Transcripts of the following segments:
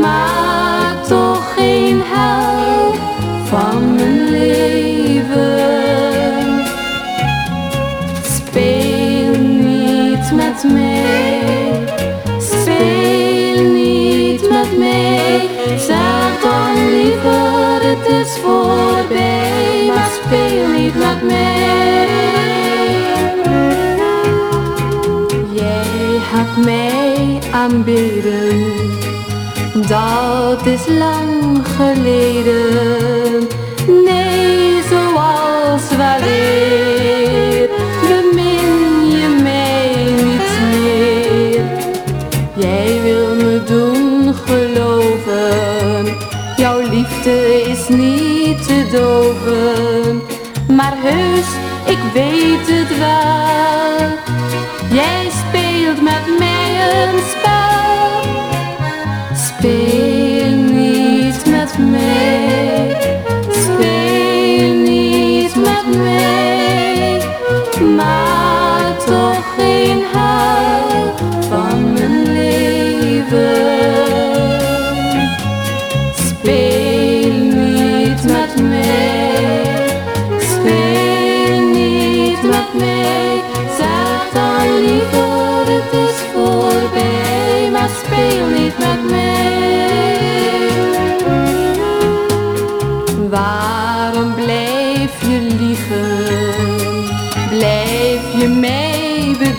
maak toch geen hel van mijn leven. Speel niet met mij, speel niet met mij. Zeg dan liever, het is voorbij, maar speel niet met mij. Jij hebt mij aanbidden dat is lang geleden. Nee, zoals weleer bemin je mij niet meer. Jij wil me doen geloven, jouw liefde is niet te doven. Maar heus, ik weet het wel,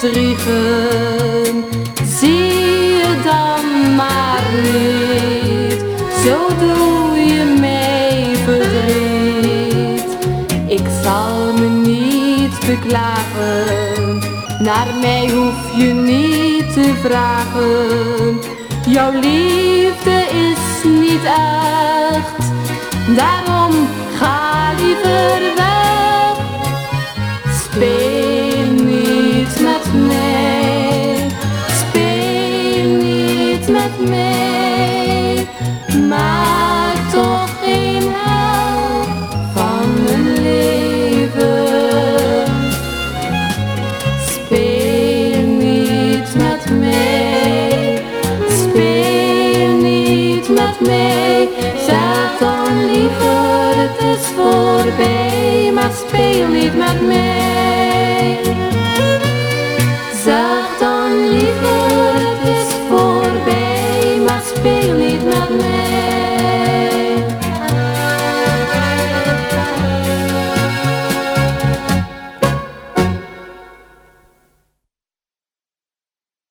Zie je dan maar niet, zo doe je mij verdriet. Ik zal me niet beklagen, naar mij hoef je niet te vragen. Jouw liefde is niet echt, daarom mij, maak toch geen hel van mijn leven. Speel niet met mij, speel niet met mij, zeg dan liever het is voorbij, maar speel amém.